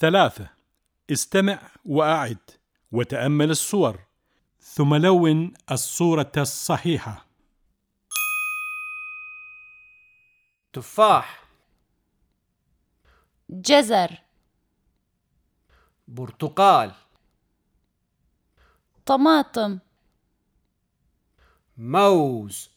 ثلاثة. استمع وأعد وتأمل الصور. ثم لون الصورة الصحيحة. تفاح. جزر. برتقال. طماطم. موز.